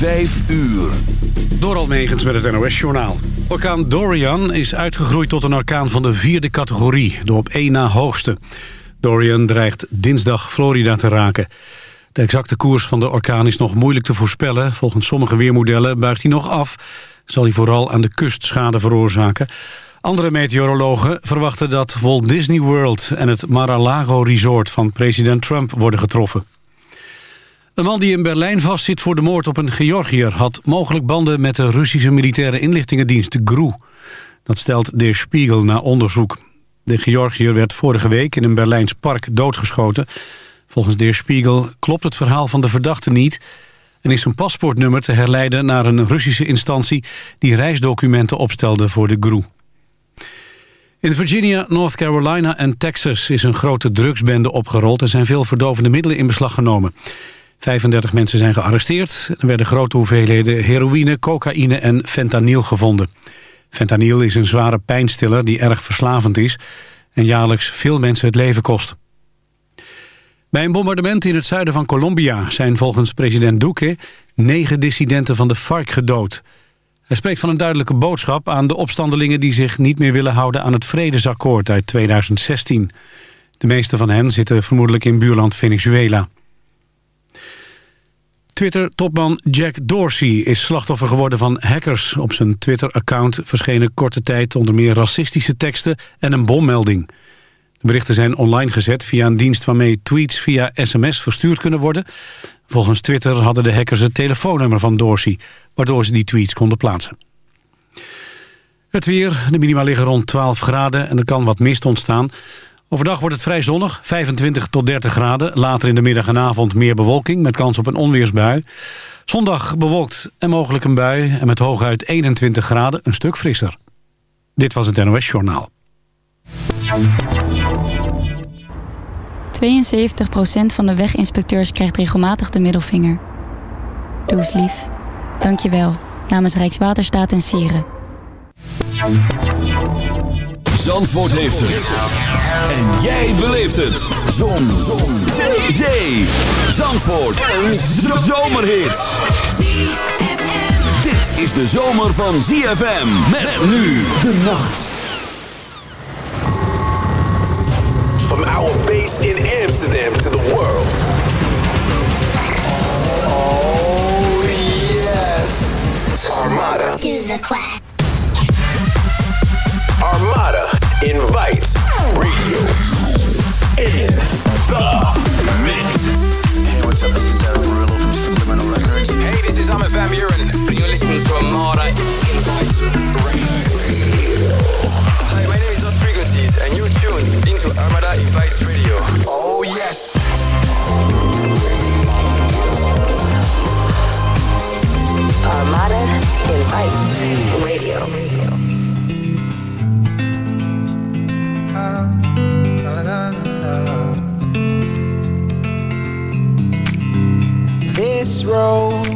5 uur. Door Almegens met het NOS-journaal. Orkaan Dorian is uitgegroeid tot een orkaan van de vierde categorie, de op één na hoogste. Dorian dreigt dinsdag Florida te raken. De exacte koers van de orkaan is nog moeilijk te voorspellen. Volgens sommige weermodellen buigt hij nog af. Zal hij vooral aan de kust schade veroorzaken. Andere meteorologen verwachten dat Walt Disney World... en het Mar-a-Lago Resort van president Trump worden getroffen. Een man die in Berlijn vastzit voor de moord op een Georgiër... had mogelijk banden met de Russische militaire inlichtingendienst GRU. Dat stelt De Spiegel na onderzoek. De Georgiër werd vorige week in een Berlijns park doodgeschoten. Volgens De Spiegel klopt het verhaal van de verdachte niet... en is zijn paspoortnummer te herleiden naar een Russische instantie... die reisdocumenten opstelde voor de GRU. In Virginia, North Carolina en Texas is een grote drugsbende opgerold... en zijn veel verdovende middelen in beslag genomen. 35 mensen zijn gearresteerd. Er werden grote hoeveelheden heroïne, cocaïne en fentanyl gevonden. Fentanyl is een zware pijnstiller die erg verslavend is... en jaarlijks veel mensen het leven kost. Bij een bombardement in het zuiden van Colombia... zijn volgens president Duque negen dissidenten van de FARC gedood. Hij spreekt van een duidelijke boodschap aan de opstandelingen... die zich niet meer willen houden aan het vredesakkoord uit 2016. De meeste van hen zitten vermoedelijk in buurland Venezuela. Twitter-topman Jack Dorsey is slachtoffer geworden van hackers. Op zijn Twitter-account verschenen korte tijd onder meer racistische teksten en een bommelding. De berichten zijn online gezet via een dienst waarmee tweets via sms verstuurd kunnen worden. Volgens Twitter hadden de hackers het telefoonnummer van Dorsey, waardoor ze die tweets konden plaatsen. Het weer, de minima liggen rond 12 graden en er kan wat mist ontstaan. Overdag wordt het vrij zonnig, 25 tot 30 graden. Later in de middag en avond meer bewolking met kans op een onweersbui. Zondag bewolkt en mogelijk een bui en met hooguit 21 graden een stuk frisser. Dit was het NOS Journaal. 72% van de weginspecteurs krijgt regelmatig de middelvinger. Doe eens lief. Dank je wel. Namens Rijkswaterstaat en Sieren. Zandvoort heeft het. En jij beleeft het. Zon. Zon. Zee. Zee. Zandvoort. Een zomerhit. Dit is de zomer van ZFM. Met nu de nacht. From our base in Amsterdam to the world. Oh yes. Armada. Do the quack. Armada invites radio in the mix. Hey, what's up? This is uh, Erick Morillo from Subliminal Records. Hey, this is Armin van Buuren, and you're listening to Armada Invites Radio. Hi, my name is Lost Frequencies, and you're tuned into Armada Invites Radio. Oh yes. Armada Invites Radio. This road,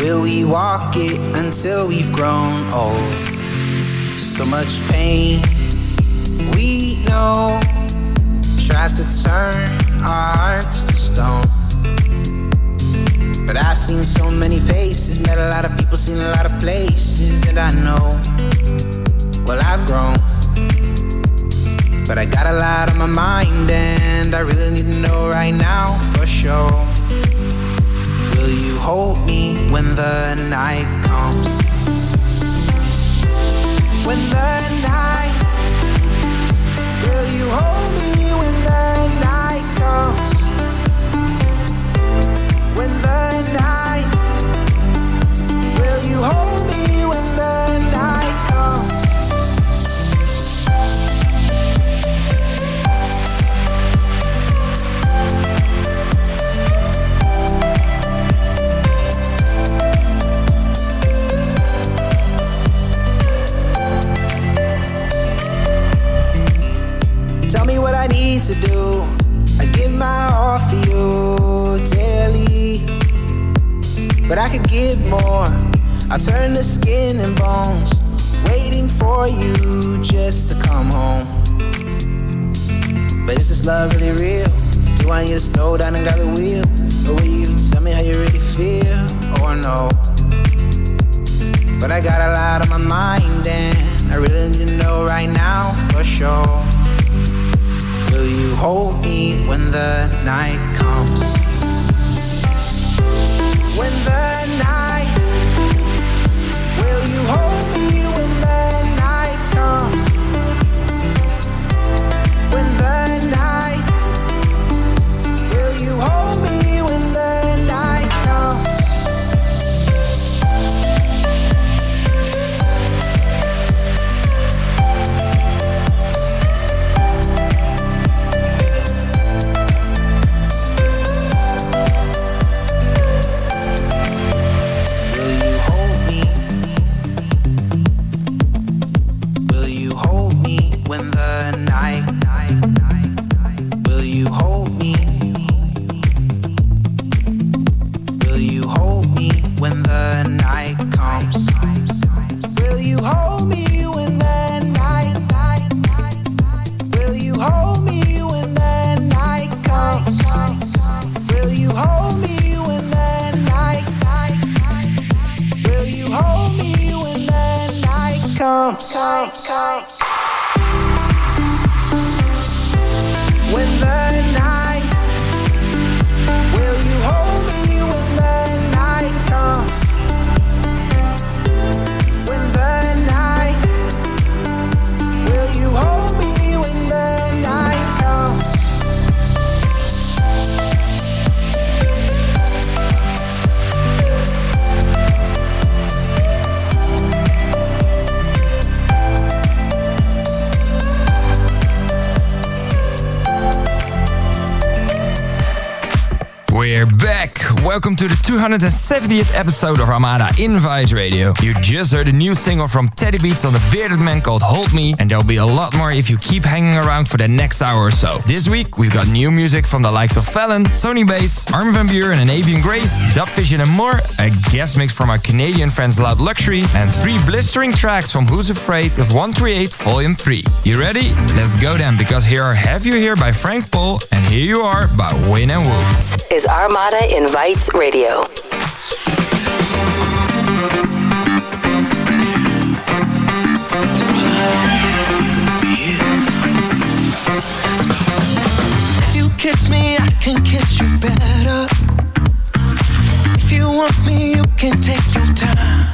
will we walk it until we've grown old? So much pain, we know, tries to turn our hearts to stone. But I've seen so many faces, met a lot of people, seen a lot of places, and I know, well, I've grown. But I got a lot on my mind, and I really need to know right now for sure. Will you hold me when the night comes? When the night, will you hold me when the night comes? When the night, will you hold me when the night need to do. I give my all for you, daily. But I could give more. I turn the skin and bones, waiting for you just to come home. But is this love really real? Do I need to slow down and grab the wheel. The way you tell me how you really feel. Or no. But I got a lot on my mind and I really need to know right now for sure. Will you hold me when the night comes? When the night, will you hold Welcome to the 270th episode of Armada Invite Radio. You just heard a new single from Teddy Beats on the Bearded Man called Hold Me, and there'll be a lot more if you keep hanging around for the next hour or so. This week, we've got new music from the likes of Fallon, Sony Bass, Armin van Buuren and Avian Grace, Dub Vision and more, a guest mix from our Canadian friends Loud Luxury, and three blistering tracks from Who's Afraid of 138 Volume 3. You ready? Let's go then, because here are Have You Here by Frank Paul, and Here You Are by Wayne and Wu. Is Armada Invites Radio. If you kiss me, I can kiss you better. If you want me, you can take your time.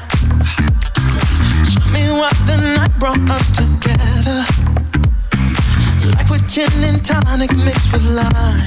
Show me what the night brought us together. Like with gin and tonic mixed with limes.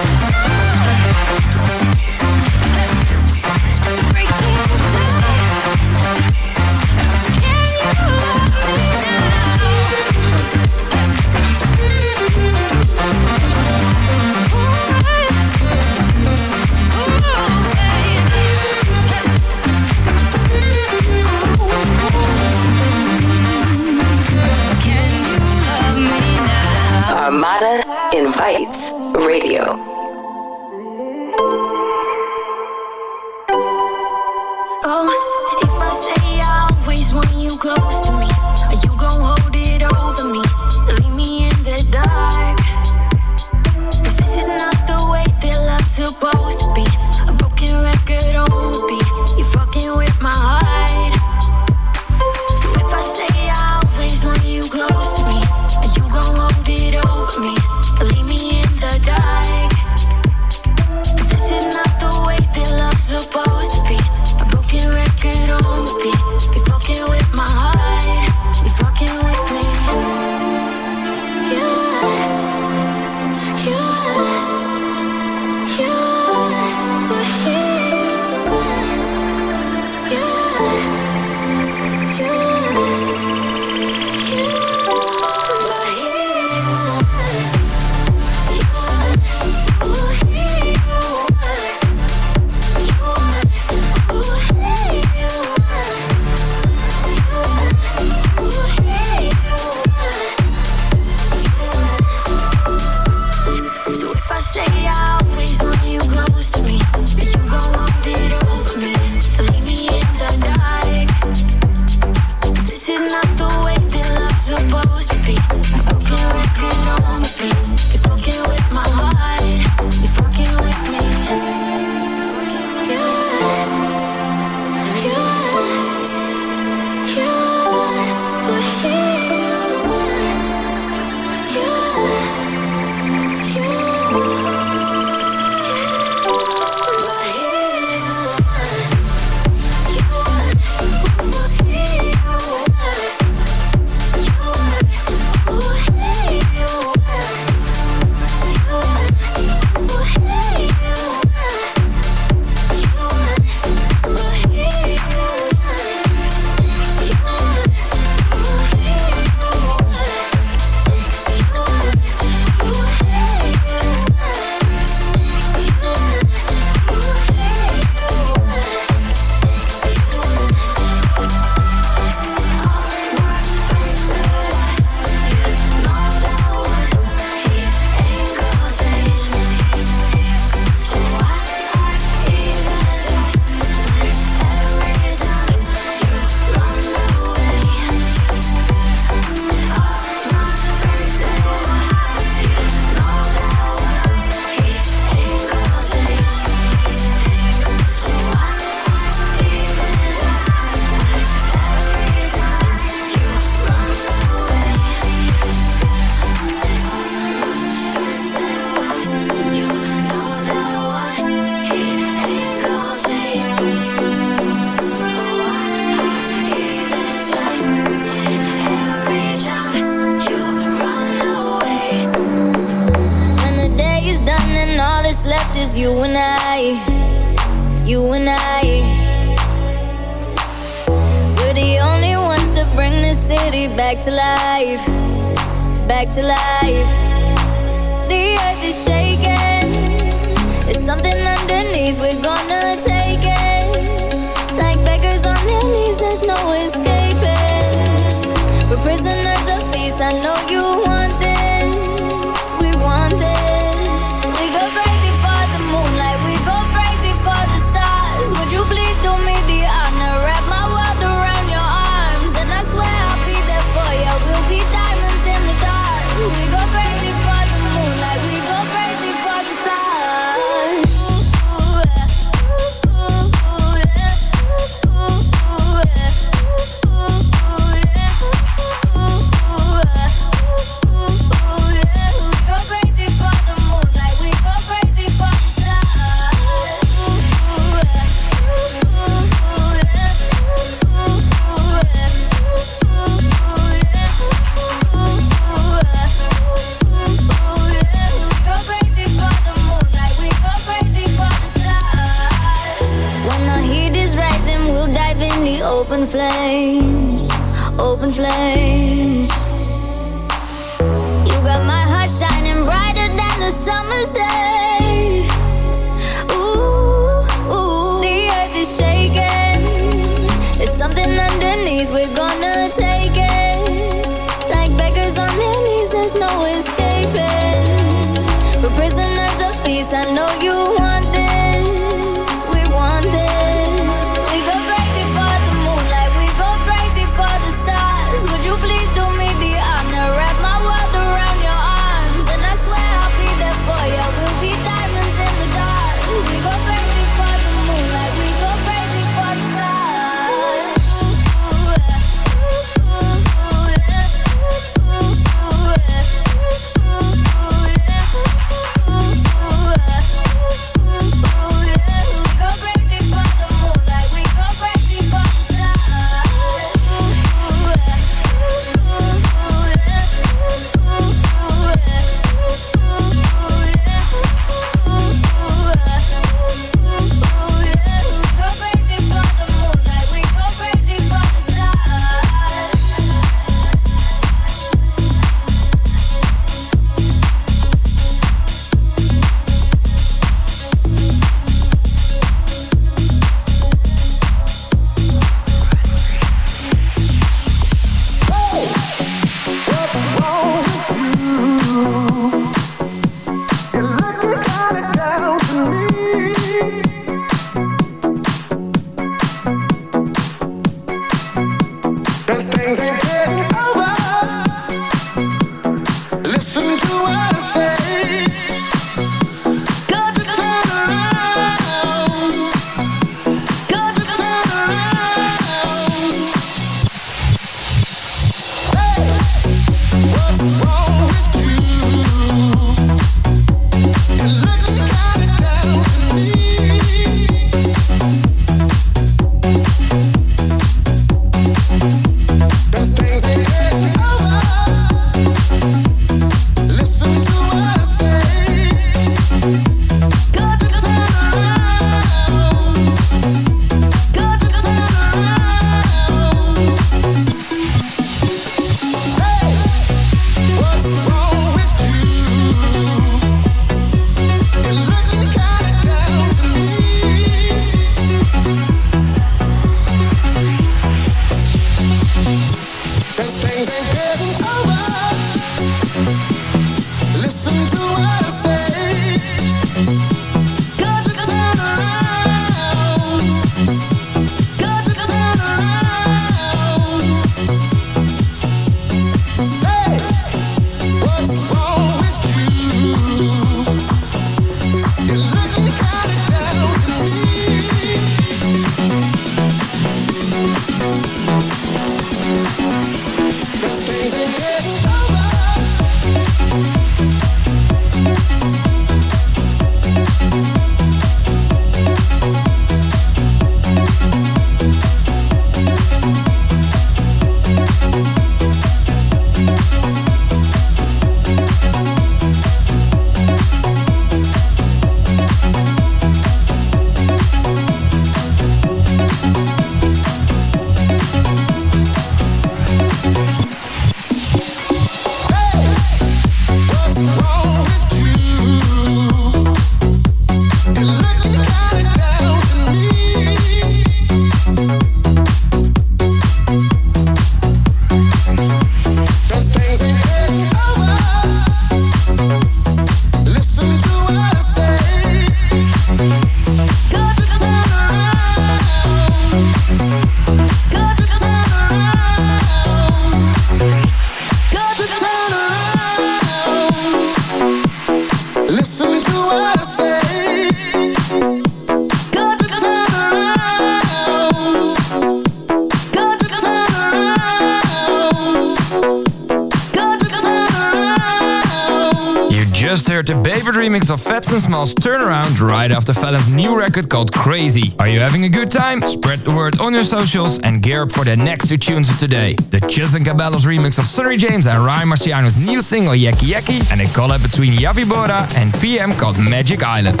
Dustin Smalls turnaround right after Fallon's new record called Crazy. Are you having a good time? Spread the word on your socials and gear up for the next two tunes of today. The Justin Cabello's remix of Sunnery James and Ryan Marciano's new single Yaki Yaki and a collab between Yavi Bora and PM called Magic Island.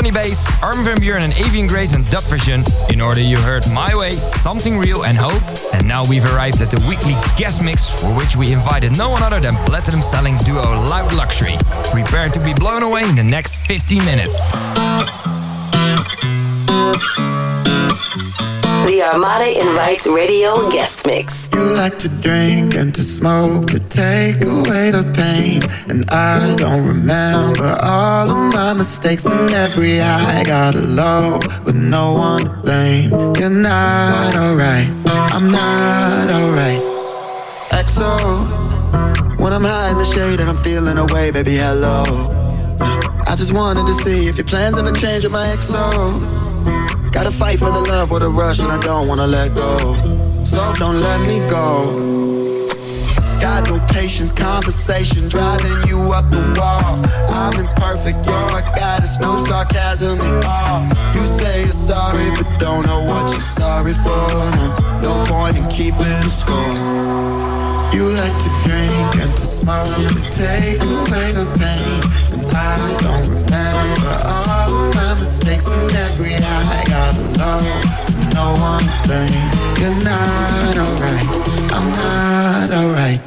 Sonny Bass, Armin van Buuren and Avian Grace and Dub Version. In order you heard My Way, Something Real and Hope. And now we've arrived at the weekly guest mix for which we invited no one other than platinum selling duo Loud Luxury. Prepare to be blown away in the next 15 minutes. The Armada Invites Radio Guest Mix. You like to drink and to smoke to take away the pain. And I don't remember all of my mistakes and every high got low with no one to blame. You're not alright, I'm not alright. XO, when I'm high in the shade and I'm feeling away, baby, hello. I just wanted to see if your plans ever change with my XO. Gotta fight for the love with a rush and I don't wanna let go. So don't let me go. Got no patience, conversation driving you up the wall. I'm imperfect, you're a goddess, no sarcasm at all. You say you're sorry, but don't know what you're sorry for. No, no point in keeping score. You like to drink and to smoke to take away the pain. And I don't remember all my mistakes and every high I got alone. No one blame. You're not alright. I'm not alright.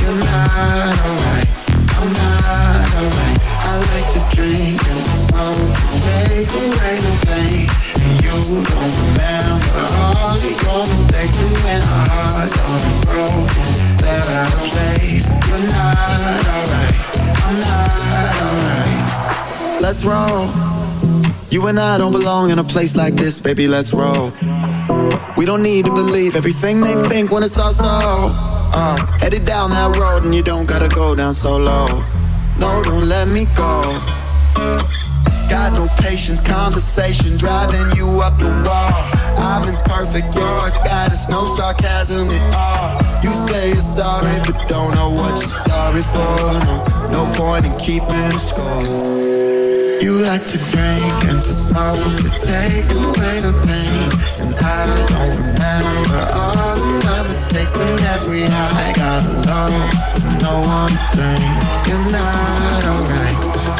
You're not alright. Let's roll. You and I don't belong in a place like this, baby. Let's roll. We don't need to believe everything they think when it's all so. Uh, headed down that road and you don't gotta go down so low. No, don't let me go. Got no patience, conversation driving you up the wall. I'm imperfect, you're a goddess, no sarcasm at all. You say you're sorry, but don't know what you're sorry for. No, no point in keeping score. You like to drink and to smoke to take away the pain. And I don't remember all of my mistakes and every high I got alone. No one thing. You're not alright.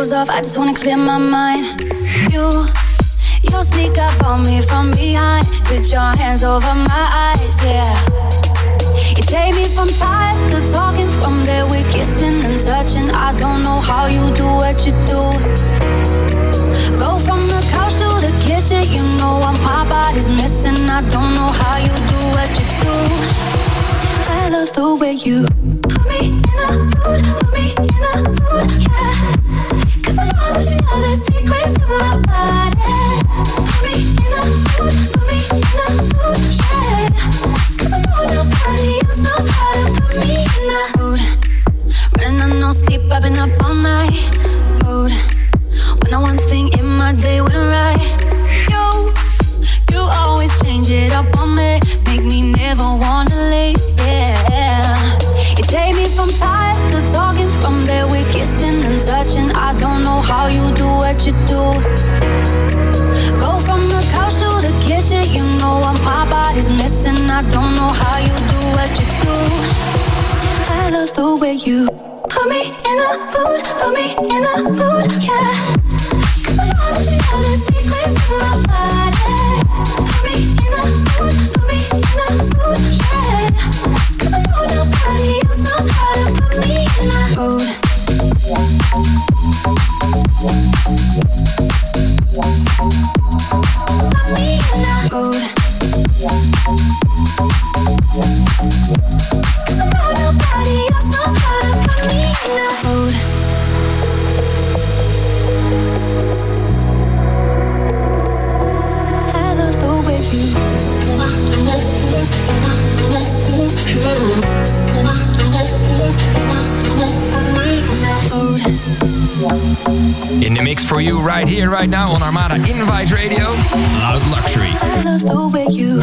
clothes off, I just wanna clear my mind. You, you sneak up on me from behind. Put your hands over my eyes, yeah. You take me from tired to talking, from there we're kissing and touching. I don't know how you do what you do. Go from the couch to the kitchen, you know what my body's missing. I don't know how you do what you do. I love the way you put me in the mood, put me in the mood, I don't know how you do what you do. I love the way you put me in the mood, put me in the mood, yeah. Cause I know that you know the secrets in my body. Put me in the mood, put me in the mood, yeah. Cause I know nobody else knows how to put me in the mood. Put me in the mood. Right here, right now on Armada Invite Radio, Loud I love the way you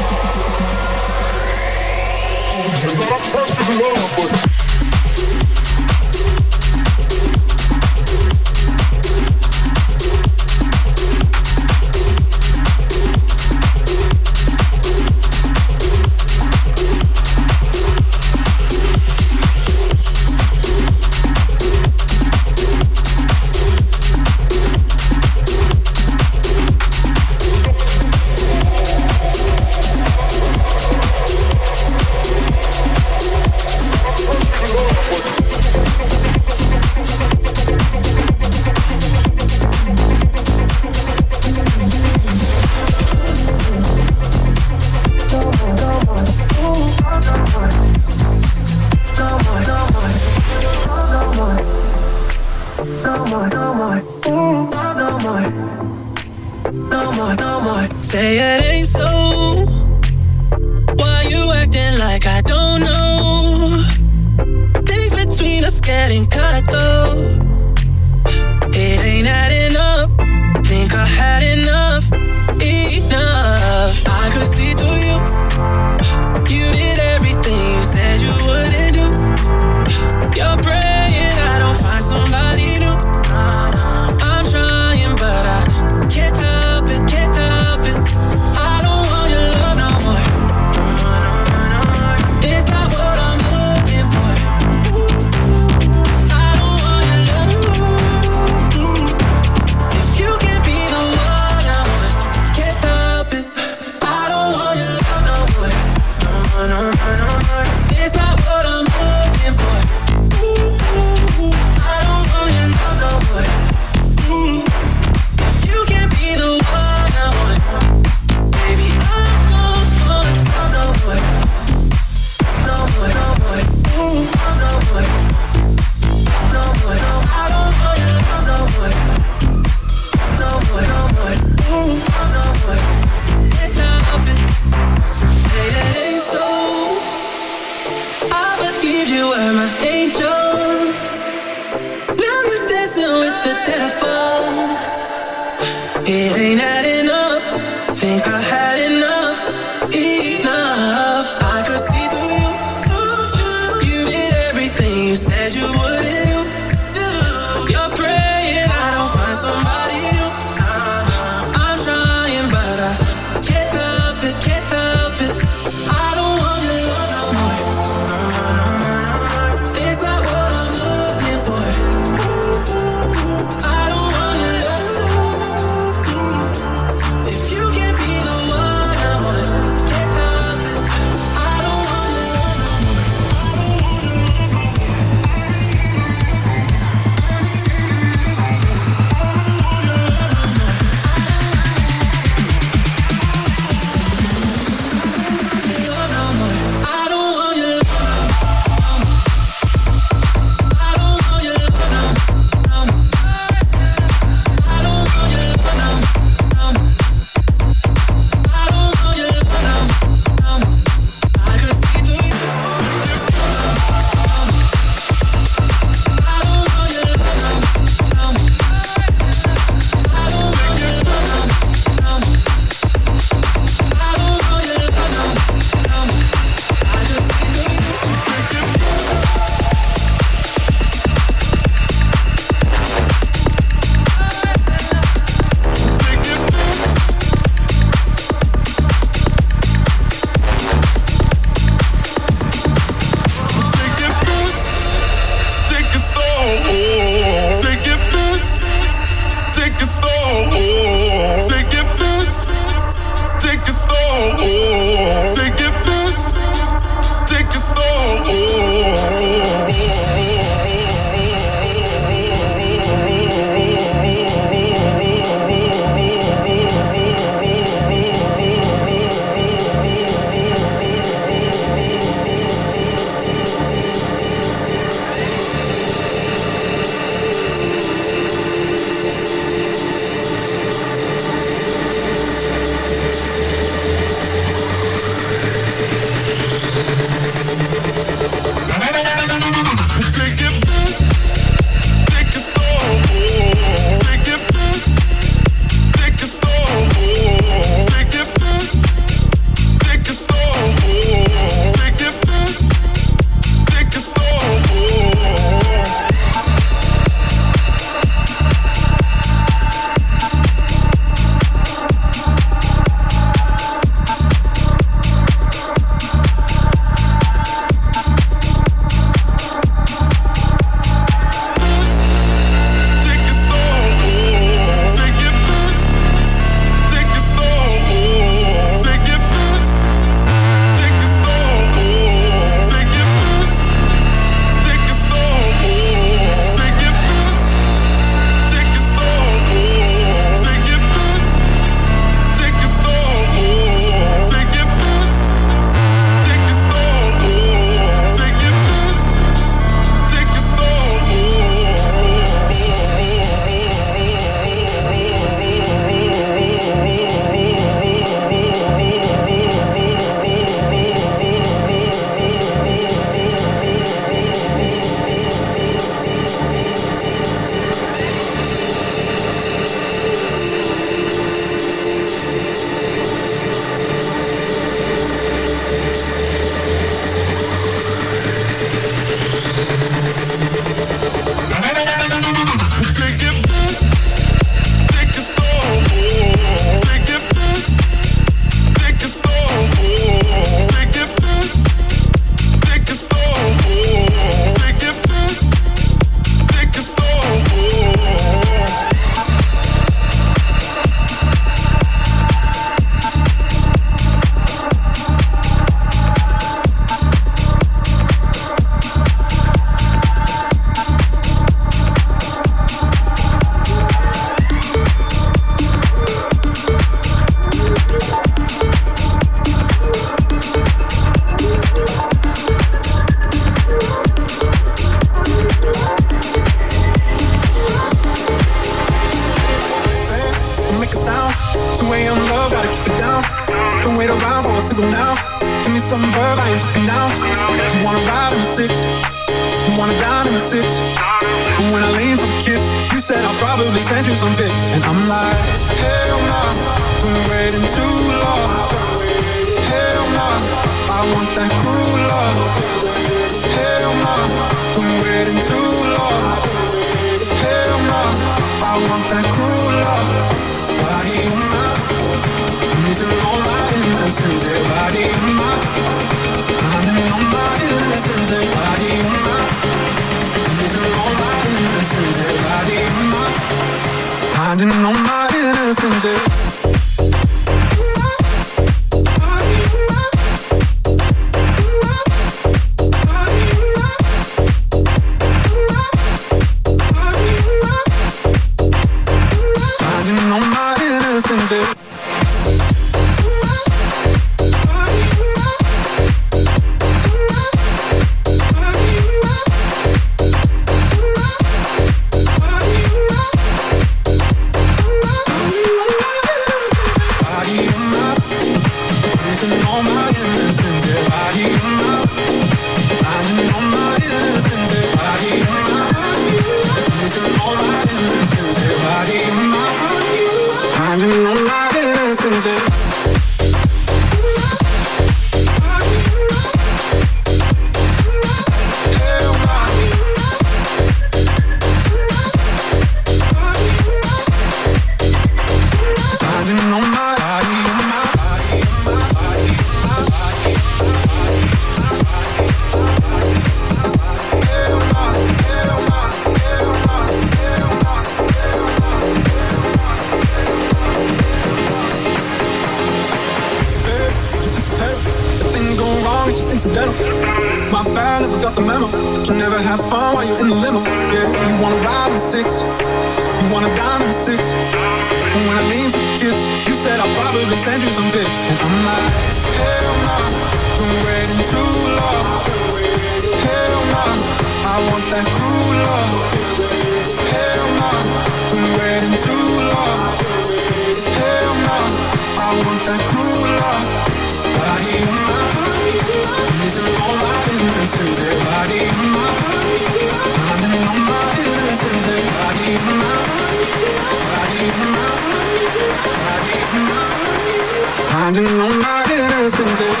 No matter my innocence.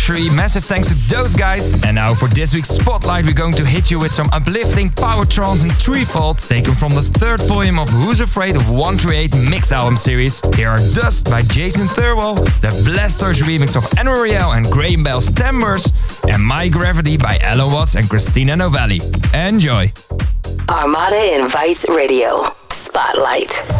Luxury. Massive thanks to those guys. And now for this week's spotlight, we're going to hit you with some uplifting power trance and threefold taken from the third volume of Who's Afraid of 138 mix album series. Here are Dust by Jason Thurwell, the Blasters remix of Enoriel and Graham Bell's Timbers, and My Gravity by Allen Watts and Christina Novelli. Enjoy. Armada Invites Radio Spotlight.